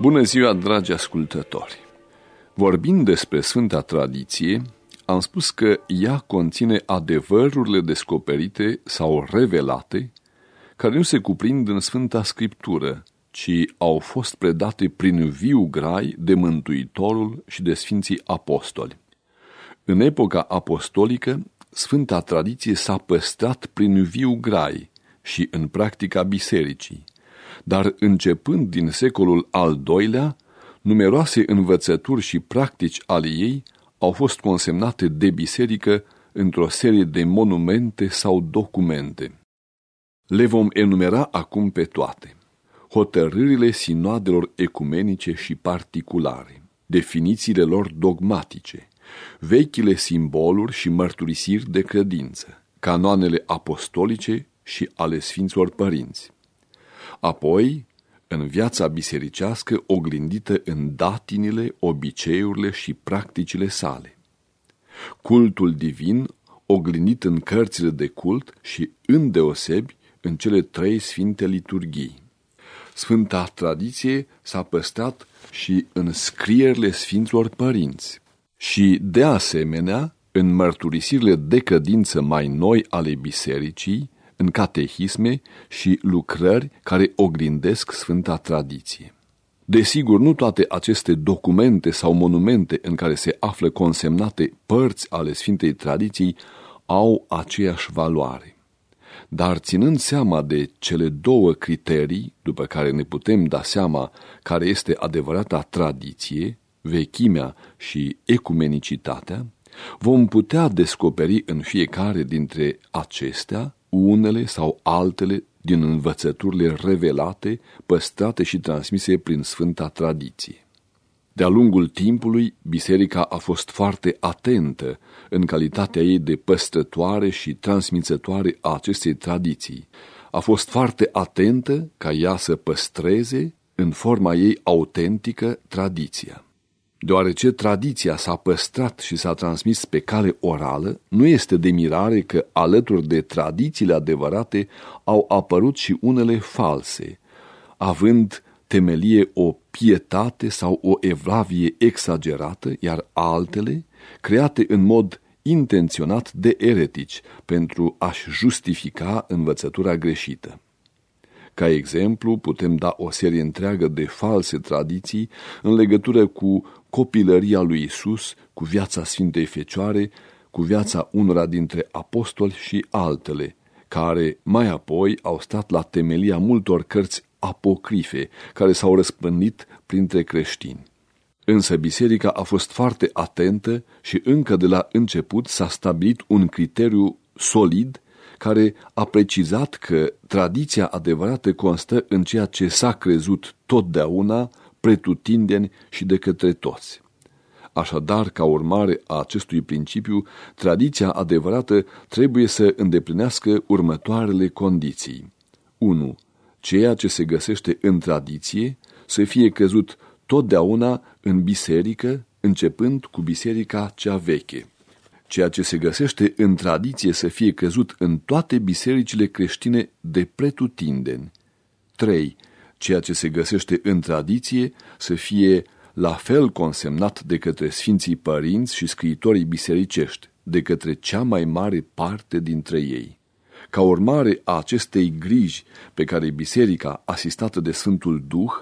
Bună ziua, dragi ascultători! Vorbind despre Sfânta Tradiție, am spus că ea conține adevărurile descoperite sau revelate, care nu se cuprind în Sfânta Scriptură, ci au fost predate prin viu grai de Mântuitorul și de Sfinții Apostoli. În epoca apostolică, Sfânta Tradiție s-a păstrat prin viu grai și în practica bisericii, dar începând din secolul al doilea, numeroase învățături și practici ale ei au fost consemnate de biserică într-o serie de monumente sau documente. Le vom enumera acum pe toate. Hotărârile sinoadelor ecumenice și particulare, definițiile lor dogmatice, vechile simboluri și mărturisiri de credință, canoanele apostolice și ale Sfinților Părinți. Apoi, în viața bisericească oglindită în datinile, obiceiurile și practicile sale. Cultul divin oglindit în cărțile de cult și îndeosebi în cele trei sfinte liturghii. Sfânta tradiție s-a păstrat și în scrierile Sfinților Părinți și, de asemenea, în mărturisirile de cădință mai noi ale bisericii, în catehisme și lucrări care oglindesc Sfânta Tradiție. Desigur, nu toate aceste documente sau monumente în care se află consemnate părți ale Sfintei Tradiții au aceeași valoare. Dar ținând seama de cele două criterii după care ne putem da seama care este adevărata tradiție, vechimea și ecumenicitatea, vom putea descoperi în fiecare dintre acestea unele sau altele din învățăturile revelate, păstrate și transmise prin Sfânta Tradiție. De-a lungul timpului, biserica a fost foarte atentă în calitatea ei de păstrătoare și transmițătoare a acestei tradiții. A fost foarte atentă ca ea să păstreze, în forma ei autentică, tradiția. Deoarece tradiția s-a păstrat și s-a transmis pe cale orală, nu este de mirare că alături de tradițiile adevărate au apărut și unele false, având temelie o pietate sau o evlavie exagerată, iar altele, create în mod intenționat de eretici pentru a-și justifica învățătura greșită. Ca exemplu, putem da o serie întreagă de false tradiții în legătură cu copilăria lui Isus, cu viața Sfintei Fecioare, cu viața unora dintre apostoli și altele, care mai apoi au stat la temelia multor cărți apocrife care s-au răspândit printre creștini. Însă biserica a fost foarte atentă și încă de la început s-a stabilit un criteriu solid care a precizat că tradiția adevărată constă în ceea ce s-a crezut totdeauna, pretutindeni și de către toți. Așadar, ca urmare a acestui principiu, tradiția adevărată trebuie să îndeplinească următoarele condiții. 1. Ceea ce se găsește în tradiție să fie crezut totdeauna în biserică, începând cu biserica cea veche ceea ce se găsește în tradiție să fie crezut în toate bisericile creștine de pretutindeni. 3. Ceea ce se găsește în tradiție să fie la fel consemnat de către Sfinții Părinți și scriitorii bisericești, de către cea mai mare parte dintre ei. Ca urmare a acestei griji pe care biserica, asistată de Sfântul Duh,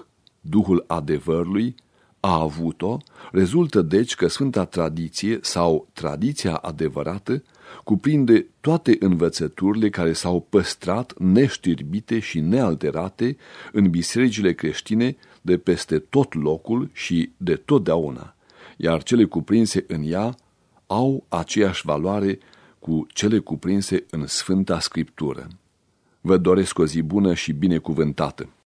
Duhul adevărului, a avut-o, rezultă deci că Sfânta Tradiție sau tradiția adevărată cuprinde toate învățăturile care s-au păstrat neștirbite și nealterate în bisericile creștine de peste tot locul și de totdeauna, iar cele cuprinse în ea au aceeași valoare cu cele cuprinse în Sfânta Scriptură. Vă doresc o zi bună și binecuvântată!